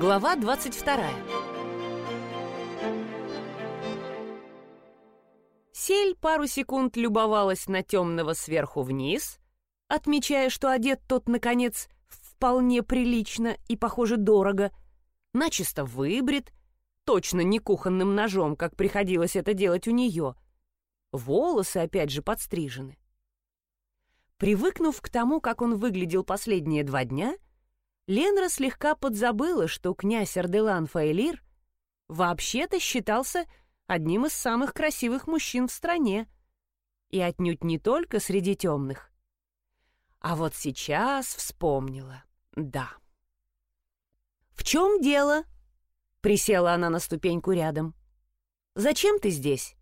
Глава 22 Сель пару секунд любовалась на темного сверху вниз, отмечая, что одет тот, наконец, вполне прилично и, похоже, дорого, начисто выбрит, точно не кухонным ножом, как приходилось это делать у нее. Волосы, опять же, подстрижены. Привыкнув к тому, как он выглядел последние два дня, Ленра слегка подзабыла, что князь Арделан Фаэлир вообще-то считался одним из самых красивых мужчин в стране, и отнюдь не только среди темных. А вот сейчас вспомнила, да. «В чем дело?» — присела она на ступеньку рядом. «Зачем ты здесь?»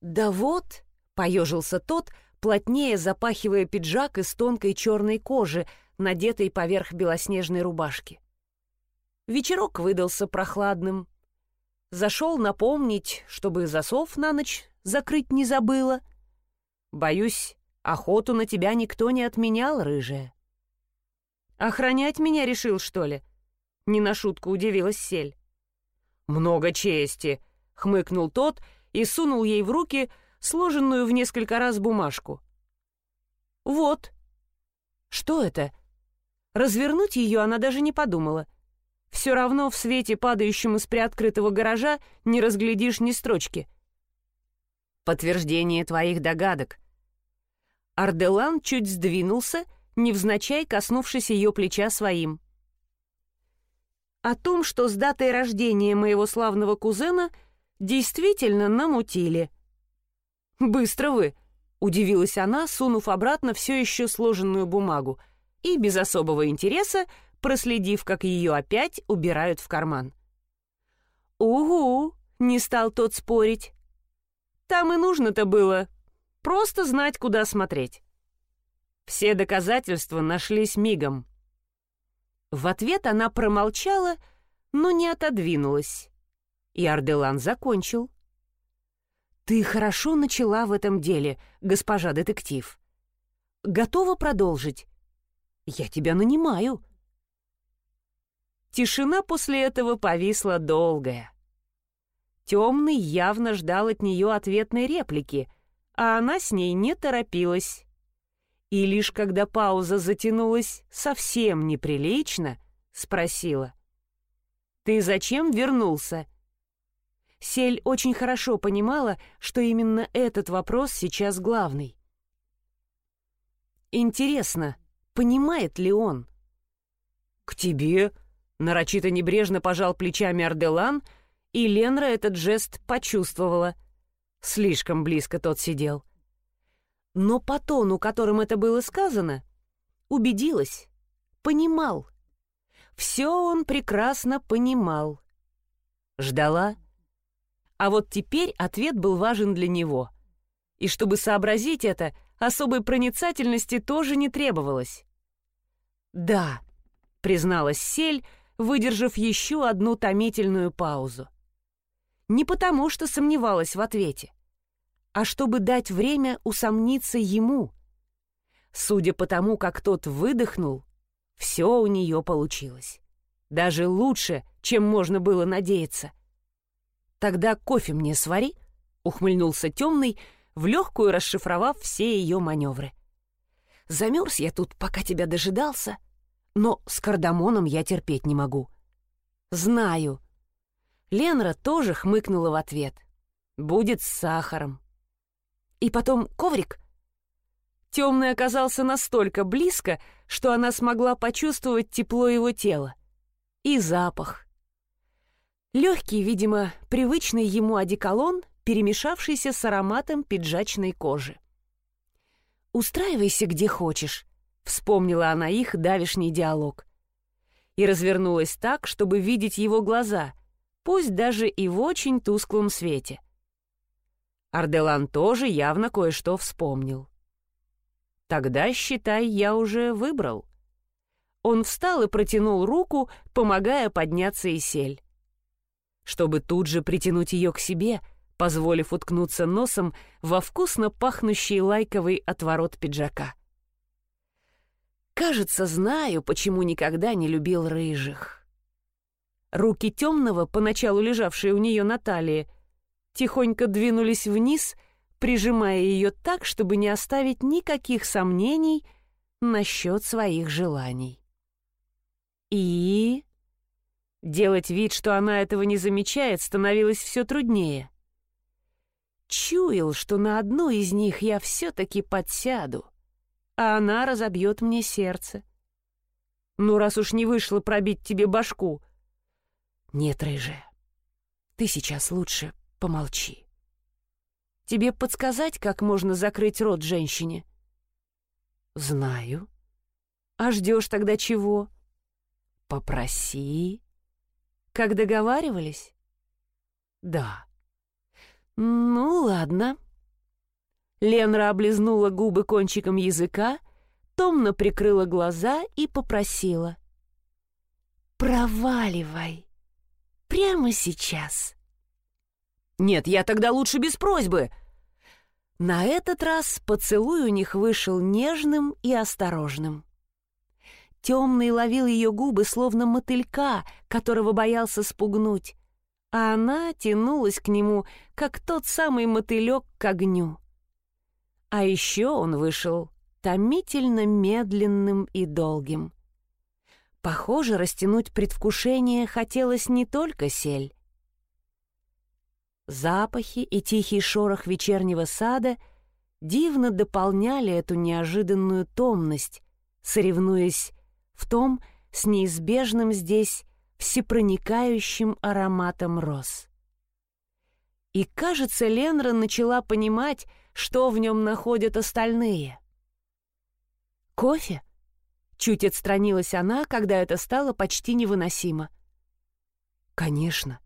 «Да вот», — поежился тот, плотнее запахивая пиджак из тонкой черной кожи, надетой поверх белоснежной рубашки. Вечерок выдался прохладным. Зашел напомнить, чтобы засов на ночь закрыть не забыла. Боюсь, охоту на тебя никто не отменял, рыжая. Охранять меня решил, что ли? Не на шутку удивилась Сель. Много чести, хмыкнул тот и сунул ей в руки сложенную в несколько раз бумажку. Вот. Что это? Развернуть ее она даже не подумала. Все равно в свете, падающем из приоткрытого гаража, не разглядишь ни строчки. Подтверждение твоих догадок. Арделан чуть сдвинулся, невзначай коснувшись ее плеча своим. О том, что с датой рождения моего славного кузена действительно намутили. «Быстро вы!» — удивилась она, сунув обратно все еще сложенную бумагу — и без особого интереса, проследив, как ее опять убирают в карман. «Угу!» — не стал тот спорить. «Там и нужно-то было просто знать, куда смотреть». Все доказательства нашлись мигом. В ответ она промолчала, но не отодвинулась. И Арделан закончил. «Ты хорошо начала в этом деле, госпожа детектив. Готова продолжить?» Я тебя нанимаю». Тишина после этого повисла долгая. Темный явно ждал от нее ответной реплики, а она с ней не торопилась. И лишь когда пауза затянулась совсем неприлично, спросила. «Ты зачем вернулся?» Сель очень хорошо понимала, что именно этот вопрос сейчас главный. «Интересно», Понимает ли он? «К тебе?» — нарочито небрежно пожал плечами Арделан, и Ленра этот жест почувствовала. Слишком близко тот сидел. Но по тону, которым это было сказано, убедилась, понимал. Все он прекрасно понимал. Ждала. А вот теперь ответ был важен для него. И чтобы сообразить это, особой проницательности тоже не требовалось. «Да», — призналась Сель, выдержав еще одну томительную паузу. Не потому, что сомневалась в ответе, а чтобы дать время усомниться ему. Судя по тому, как тот выдохнул, все у нее получилось. Даже лучше, чем можно было надеяться. «Тогда кофе мне свари», — ухмыльнулся темный, в легкую расшифровав все ее маневры. Замерз я тут, пока тебя дожидался, но с кардамоном я терпеть не могу. Знаю. Ленра тоже хмыкнула в ответ. Будет с сахаром. И потом коврик. Темный оказался настолько близко, что она смогла почувствовать тепло его тела. И запах. Легкий, видимо, привычный ему одеколон, перемешавшийся с ароматом пиджачной кожи. «Устраивайся где хочешь», — вспомнила она их давишний диалог. И развернулась так, чтобы видеть его глаза, пусть даже и в очень тусклом свете. Арделан тоже явно кое-что вспомнил. «Тогда, считай, я уже выбрал». Он встал и протянул руку, помогая подняться и сель. Чтобы тут же притянуть ее к себе — позволив уткнуться носом во вкусно пахнущий лайковый отворот пиджака. Кажется, знаю, почему никогда не любил рыжих. Руки темного, поначалу лежавшие у нее на талии, тихонько двинулись вниз, прижимая ее так, чтобы не оставить никаких сомнений насчет своих желаний. И... Делать вид, что она этого не замечает, становилось все труднее. Чуял, что на одну из них я все-таки подсяду, а она разобьет мне сердце. Ну, раз уж не вышло пробить тебе башку. Нет, рыжая, ты сейчас лучше помолчи. Тебе подсказать, как можно закрыть рот женщине? Знаю. А ждешь тогда чего? Попроси. Как договаривались? Да. Ну, ладно. Ленра облизнула губы кончиком языка, томно прикрыла глаза и попросила. «Проваливай! Прямо сейчас!» «Нет, я тогда лучше без просьбы!» На этот раз поцелуй у них вышел нежным и осторожным. Темный ловил ее губы, словно мотылька, которого боялся спугнуть, а она тянулась к нему, как тот самый мотылек к огню. А еще он вышел томительно медленным и долгим. Похоже, растянуть предвкушение хотелось не только сель. Запахи и тихий шорох вечернего сада дивно дополняли эту неожиданную томность, соревнуясь в том с неизбежным здесь всепроникающим ароматом роз. И, кажется, Ленра начала понимать, что в нем находят остальные. «Кофе?» Чуть отстранилась она, когда это стало почти невыносимо. «Конечно».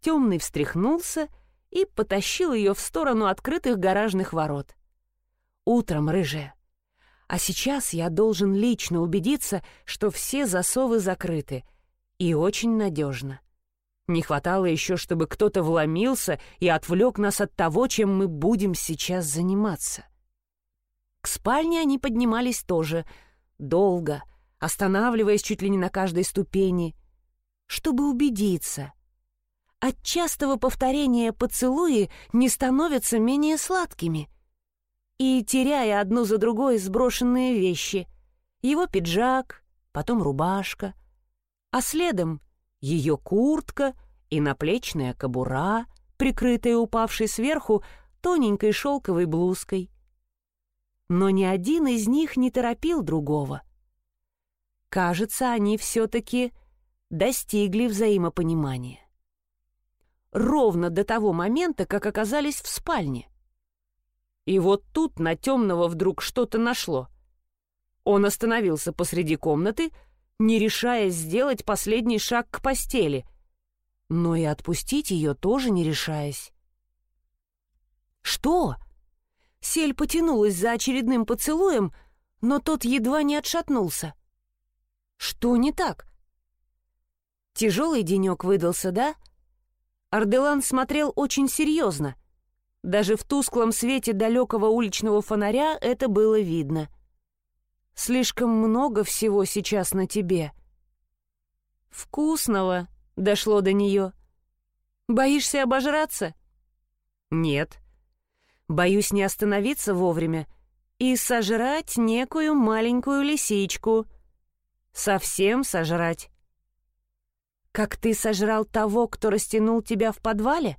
Темный встряхнулся и потащил ее в сторону открытых гаражных ворот. «Утром, рыжая. А сейчас я должен лично убедиться, что все засовы закрыты. И очень надежно. Не хватало еще, чтобы кто-то вломился и отвлек нас от того, чем мы будем сейчас заниматься. К спальне они поднимались тоже, долго, останавливаясь чуть ли не на каждой ступени, чтобы убедиться. От частого повторения поцелуи не становятся менее сладкими. И, теряя одну за другой сброшенные вещи, его пиджак, потом рубашка, а следом ее куртка и наплечная кобура, прикрытая упавшей сверху тоненькой шелковой блузкой. Но ни один из них не торопил другого. Кажется, они все-таки достигли взаимопонимания. Ровно до того момента, как оказались в спальне. И вот тут на темного вдруг что-то нашло. Он остановился посреди комнаты, не решаясь сделать последний шаг к постели, но и отпустить ее тоже не решаясь. «Что?» Сель потянулась за очередным поцелуем, но тот едва не отшатнулся. «Что не так?» Тяжелый денек выдался, да? Арделан смотрел очень серьезно. Даже в тусклом свете далекого уличного фонаря это было видно — Слишком много всего сейчас на тебе». «Вкусного», — дошло до нее. «Боишься обожраться?» «Нет. Боюсь не остановиться вовремя и сожрать некую маленькую лисичку. Совсем сожрать. Как ты сожрал того, кто растянул тебя в подвале?»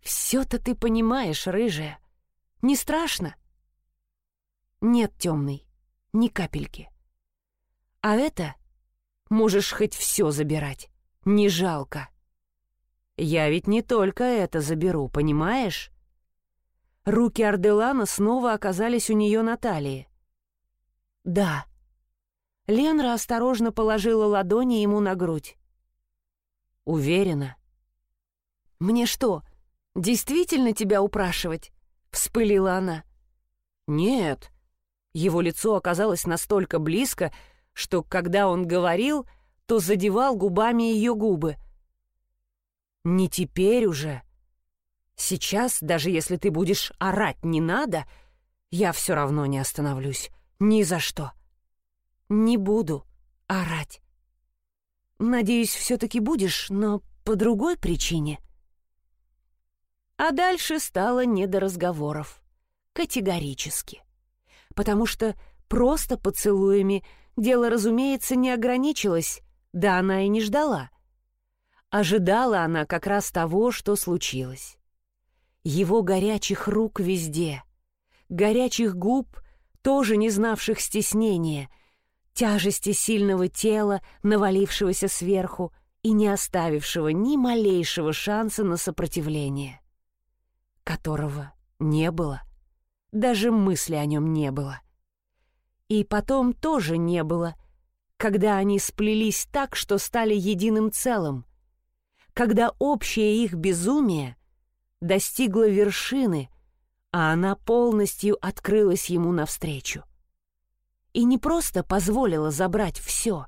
«Все-то ты понимаешь, рыжая. Не страшно?» Нет, темный, ни капельки. А это можешь хоть все забирать, не жалко. Я ведь не только это заберу, понимаешь? Руки Арделана снова оказались у нее на талии. Да. Ленра осторожно положила ладони ему на грудь. Уверена. Мне что, действительно тебя упрашивать? Вспылила она. Нет, его лицо оказалось настолько близко, что, когда он говорил, то задевал губами ее губы. «Не теперь уже. Сейчас, даже если ты будешь орать «не надо», я все равно не остановлюсь. Ни за что. Не буду орать. Надеюсь, все-таки будешь, но по другой причине». А дальше стало не до разговоров. Категорически. Потому что просто поцелуями дело, разумеется, не ограничилось, да она и не ждала. Ожидала она как раз того, что случилось. Его горячих рук везде, горячих губ, тоже не знавших стеснения, тяжести сильного тела, навалившегося сверху и не оставившего ни малейшего шанса на сопротивление, которого не было, даже мысли о нем не было. И потом тоже не было, когда они сплелись так, что стали единым целым, когда общее их безумие достигло вершины, а она полностью открылась ему навстречу. И не просто позволила забрать все,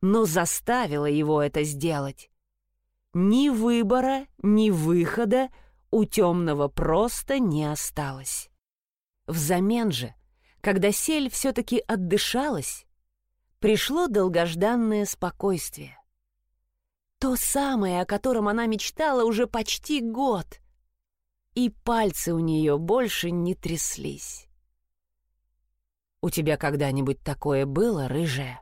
но заставила его это сделать. Ни выбора, ни выхода у темного просто не осталось. Взамен же, когда сель все-таки отдышалась, пришло долгожданное спокойствие. То самое, о котором она мечтала уже почти год. И пальцы у нее больше не тряслись. «У тебя когда-нибудь такое было, рыжая?»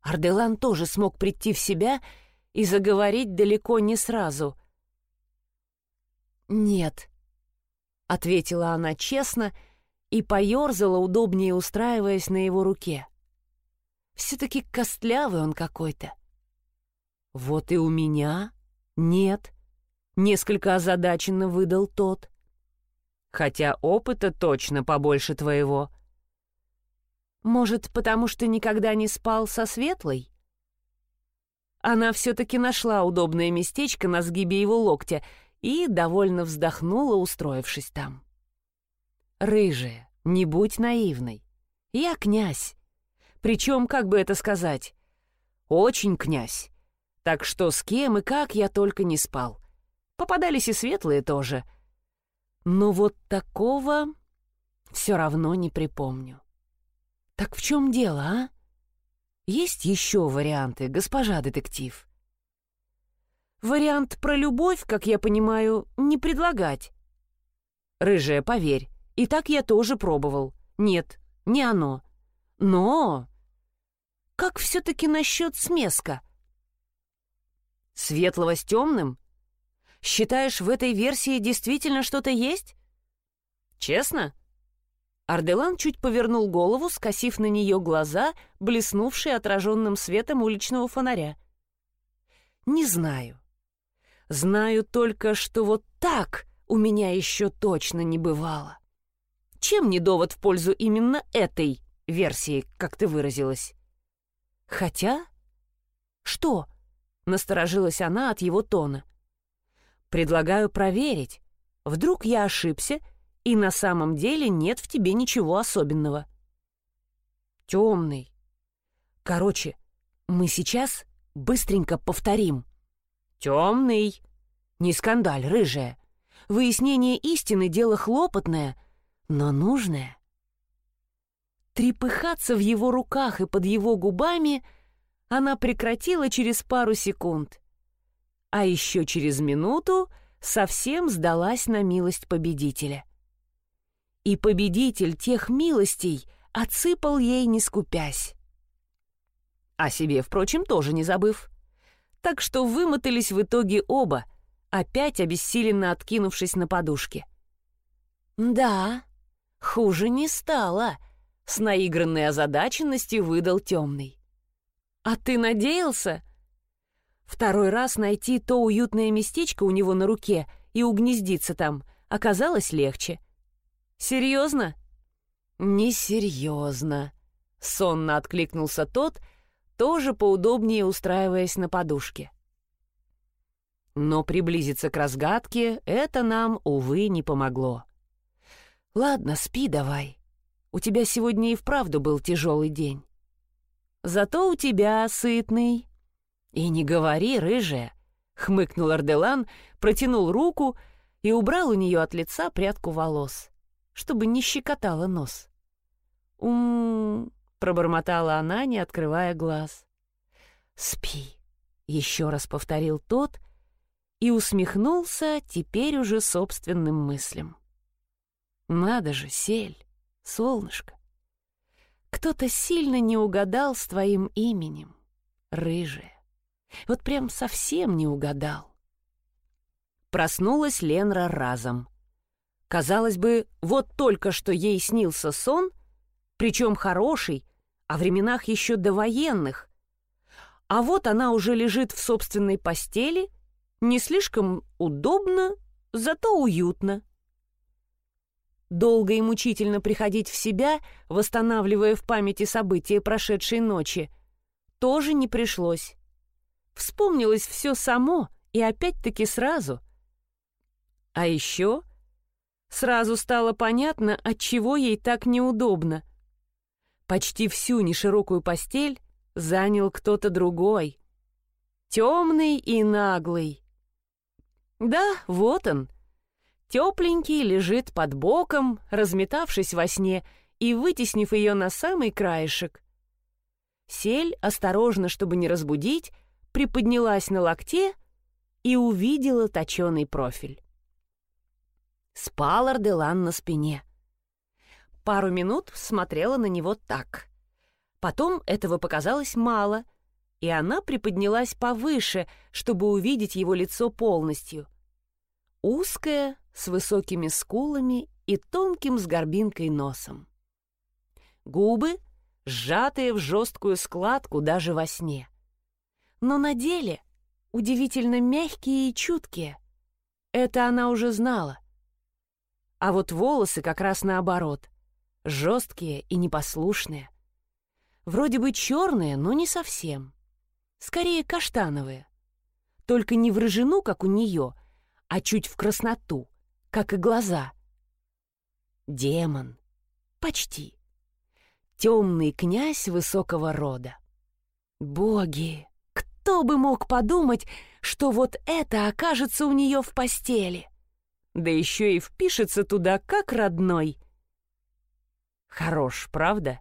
Арделан тоже смог прийти в себя и заговорить далеко не сразу. «Нет», — ответила она честно и поерзала, удобнее устраиваясь на его руке. «Все-таки костлявый он какой-то. «Вот и у меня нет», — несколько озадаченно выдал тот. «Хотя опыта точно побольше твоего». «Может, потому что никогда не спал со Светлой?» Она все-таки нашла удобное местечко на сгибе его локтя и довольно вздохнула, устроившись там. «Рыжая, не будь наивной. Я князь. Причем, как бы это сказать, очень князь. Так что с кем и как я только не спал. Попадались и светлые тоже. Но вот такого все равно не припомню. Так в чем дело, а? Есть еще варианты, госпожа детектив? Вариант про любовь, как я понимаю, не предлагать. Рыжая, поверь, и так я тоже пробовал. Нет, не оно. Но... Как все-таки насчет смеска? — Светлого с темным? Считаешь, в этой версии действительно что-то есть? Честно? Арделан чуть повернул голову, скосив на нее глаза, блеснувшие отраженным светом уличного фонаря. Не знаю. Знаю только, что вот так у меня еще точно не бывало. Чем не довод в пользу именно этой версии, как ты выразилась? Хотя... Что? Насторожилась она от его тона. «Предлагаю проверить. Вдруг я ошибся, и на самом деле нет в тебе ничего особенного». «Темный. Короче, мы сейчас быстренько повторим. Темный. Не скандаль, рыжая. Выяснение истины — дело хлопотное, но нужное». Трепыхаться в его руках и под его губами — она прекратила через пару секунд. А еще через минуту совсем сдалась на милость победителя. И победитель тех милостей отсыпал ей, не скупясь. О себе, впрочем, тоже не забыв. Так что вымотались в итоге оба, опять обессиленно откинувшись на подушке. «Да, хуже не стало», — с наигранной озадаченностью выдал темный. «А ты надеялся?» Второй раз найти то уютное местечко у него на руке и угнездиться там оказалось легче. «Серьезно?» «Несерьезно», — сонно откликнулся тот, тоже поудобнее устраиваясь на подушке. Но приблизиться к разгадке это нам, увы, не помогло. «Ладно, спи давай. У тебя сегодня и вправду был тяжелый день». Зато у тебя сытный». «И не говори, рыжая», — хмыкнул Арделан, протянул руку и убрал у нее от лица прядку волос, чтобы не щекотала нос. «Ум...» — пробормотала она, не открывая глаз. «Спи, Еще раз повторил тот и усмехнулся теперь уже собственным мыслям. Надо же, сель, солнышко. Кто-то сильно не угадал с твоим именем, рыжая. Вот прям совсем не угадал. Проснулась Ленра разом. Казалось бы, вот только что ей снился сон, причем хороший, о временах еще довоенных. А вот она уже лежит в собственной постели, не слишком удобно, зато уютно. Долго и мучительно приходить в себя, восстанавливая в памяти события прошедшей ночи, тоже не пришлось. Вспомнилось все само и опять-таки сразу — а еще сразу стало понятно, от чего ей так неудобно. Почти всю неширокую постель занял кто-то другой. Темный и наглый. Да, вот он. Тепленький лежит под боком, разметавшись во сне и вытеснив ее на самый краешек. Сель, осторожно, чтобы не разбудить, приподнялась на локте и увидела точеный профиль. Спал Арделан на спине. Пару минут смотрела на него так. Потом этого показалось мало, и она приподнялась повыше, чтобы увидеть его лицо полностью. Узкое, с высокими скулами и тонким с горбинкой носом. Губы, сжатые в жесткую складку даже во сне. Но на деле удивительно мягкие и чуткие. Это она уже знала а вот волосы как раз наоборот. Жесткие и непослушные. Вроде бы черные, но не совсем. Скорее каштановые. Только не в рыжину, как у нее, а чуть в красноту, как и глаза. Демон. Почти. Темный князь высокого рода. Боги! Кто бы мог подумать, что вот это окажется у нее в постели? да еще и впишется туда как родной. Хорош, правда?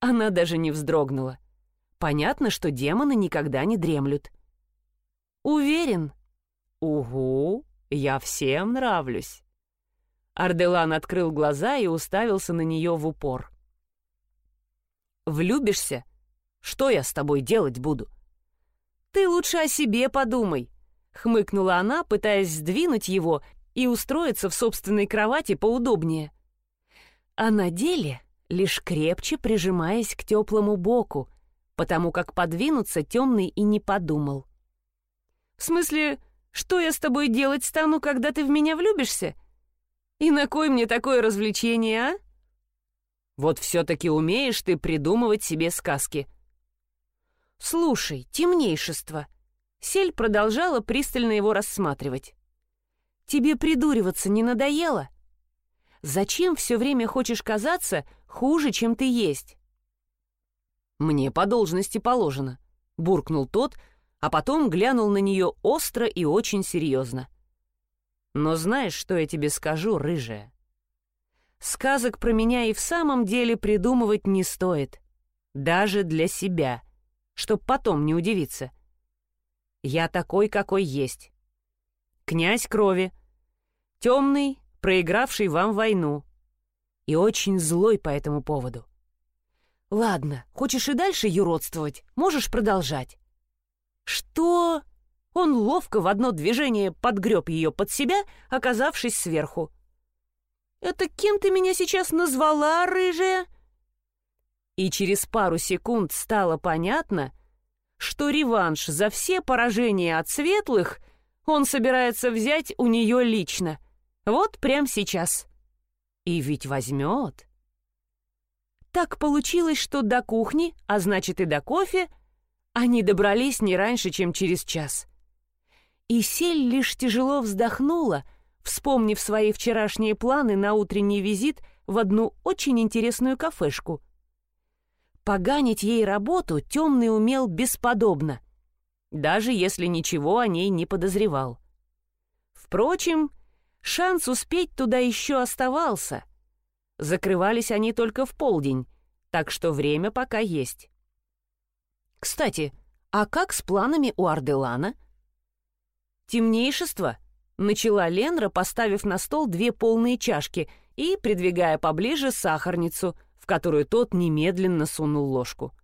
Она даже не вздрогнула. Понятно, что демоны никогда не дремлют. Уверен? Угу, я всем нравлюсь. Арделан открыл глаза и уставился на нее в упор. «Влюбишься? Что я с тобой делать буду?» «Ты лучше о себе подумай», — хмыкнула она, пытаясь сдвинуть его и устроиться в собственной кровати поудобнее. А на деле лишь крепче прижимаясь к теплому боку, потому как подвинуться темный и не подумал. «В смысле, что я с тобой делать стану, когда ты в меня влюбишься? И на кой мне такое развлечение, а?» «Вот все-таки умеешь ты придумывать себе сказки». «Слушай, темнейшество!» Сель продолжала пристально его рассматривать. Тебе придуриваться не надоело? Зачем все время хочешь казаться хуже, чем ты есть?» «Мне по должности положено», — буркнул тот, а потом глянул на нее остро и очень серьезно. «Но знаешь, что я тебе скажу, рыжая? Сказок про меня и в самом деле придумывать не стоит. Даже для себя, чтоб потом не удивиться. Я такой, какой есть. Князь крови, Темный, проигравший вам войну. И очень злой по этому поводу. Ладно, хочешь и дальше юродствовать, можешь продолжать. Что? Он ловко в одно движение подгреб ее под себя, оказавшись сверху. «Это кем ты меня сейчас назвала, рыжая?» И через пару секунд стало понятно, что реванш за все поражения от светлых он собирается взять у нее лично — вот прямо сейчас. И ведь возьмет. Так получилось, что до кухни, а значит и до кофе, они добрались не раньше, чем через час. И Сель лишь тяжело вздохнула, вспомнив свои вчерашние планы на утренний визит в одну очень интересную кафешку. Поганить ей работу темный умел бесподобно, даже если ничего о ней не подозревал. Впрочем, Шанс успеть туда еще оставался. Закрывались они только в полдень, так что время пока есть. Кстати, А как с планами у Арделана? Темнейшество, начала Ленра, поставив на стол две полные чашки и придвигая поближе сахарницу, в которую тот немедленно сунул ложку.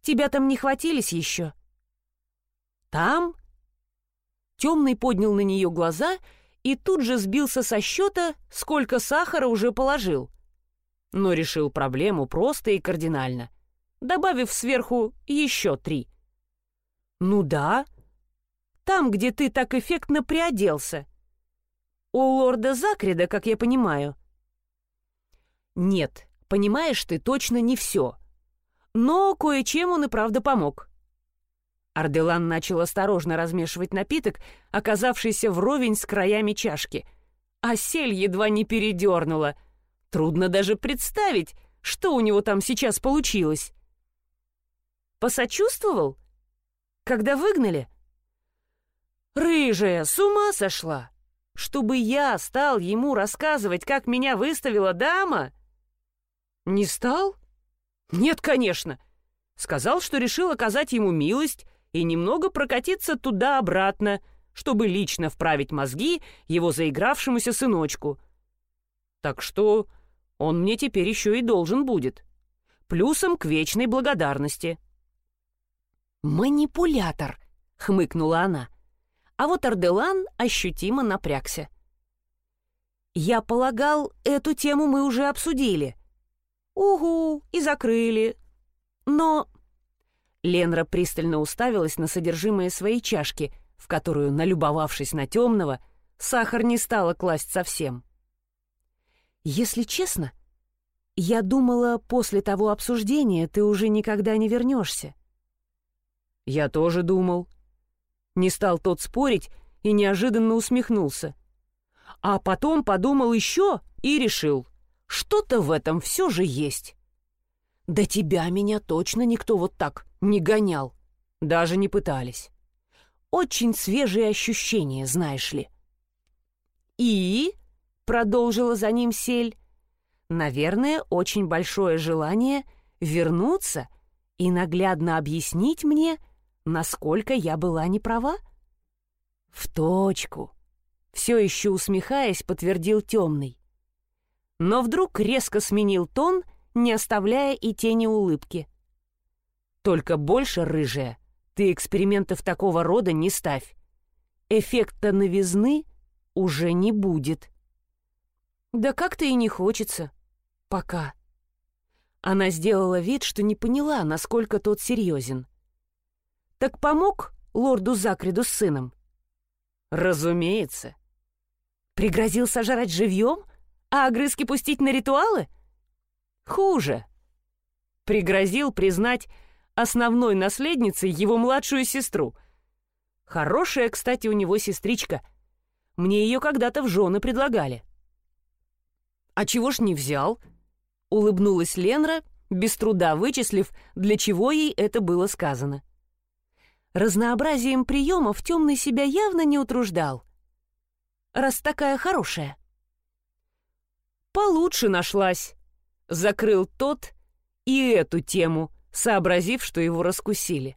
«Тебя там не хватились еще?» «Там?» Темный поднял на нее глаза и тут же сбился со счета, сколько сахара уже положил. Но решил проблему просто и кардинально, добавив сверху еще три. «Ну да, там, где ты так эффектно приоделся. У лорда Закрида, как я понимаю». «Нет, понимаешь ты точно не все. Но кое-чем он и правда помог». Арделан начал осторожно размешивать напиток, оказавшийся вровень с краями чашки. А сель едва не передернула. Трудно даже представить, что у него там сейчас получилось. Посочувствовал? Когда выгнали? Рыжая, с ума сошла! Чтобы я стал ему рассказывать, как меня выставила дама? Не стал? Нет, конечно. Сказал, что решил оказать ему милость и немного прокатиться туда-обратно, чтобы лично вправить мозги его заигравшемуся сыночку. Так что он мне теперь еще и должен будет. Плюсом к вечной благодарности. «Манипулятор», — хмыкнула она. А вот Арделан ощутимо напрягся. «Я полагал, эту тему мы уже обсудили». «Угу, и закрыли. Но Ленра пристально уставилась на содержимое своей чашки, в которую, налюбовавшись на темного, сахар не стала класть совсем. «Если честно, я думала, после того обсуждения ты уже никогда не вернешься». «Я тоже думал». Не стал тот спорить и неожиданно усмехнулся. А потом подумал еще и решил, что-то в этом все же есть. «Да тебя меня точно никто вот так не гонял. Даже не пытались. Очень свежие ощущения, знаешь ли». «И?» — продолжила за ним Сель. «Наверное, очень большое желание вернуться и наглядно объяснить мне, насколько я была не права?» «В точку!» — все еще усмехаясь, подтвердил темный. Но вдруг резко сменил тон — не оставляя и тени улыбки. «Только больше, рыжая, ты экспериментов такого рода не ставь. Эффекта новизны уже не будет». «Да как-то и не хочется. Пока». Она сделала вид, что не поняла, насколько тот серьезен. «Так помог лорду Закриду с сыном?» «Разумеется». «Пригрозил сожрать живьем, а огрызки пустить на ритуалы?» Хуже. Пригрозил признать основной наследницей его младшую сестру. Хорошая, кстати, у него сестричка. Мне ее когда-то в жены предлагали. «А чего ж не взял?» — улыбнулась Ленра, без труда вычислив, для чего ей это было сказано. Разнообразием приемов темный себя явно не утруждал. Раз такая хорошая. «Получше нашлась», закрыл тот и эту тему, сообразив, что его раскусили.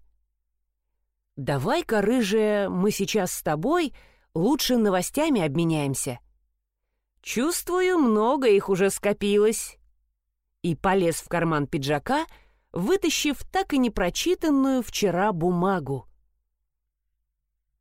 «Давай-ка, рыжая, мы сейчас с тобой лучше новостями обменяемся. Чувствую, много их уже скопилось». И полез в карман пиджака, вытащив так и непрочитанную вчера бумагу.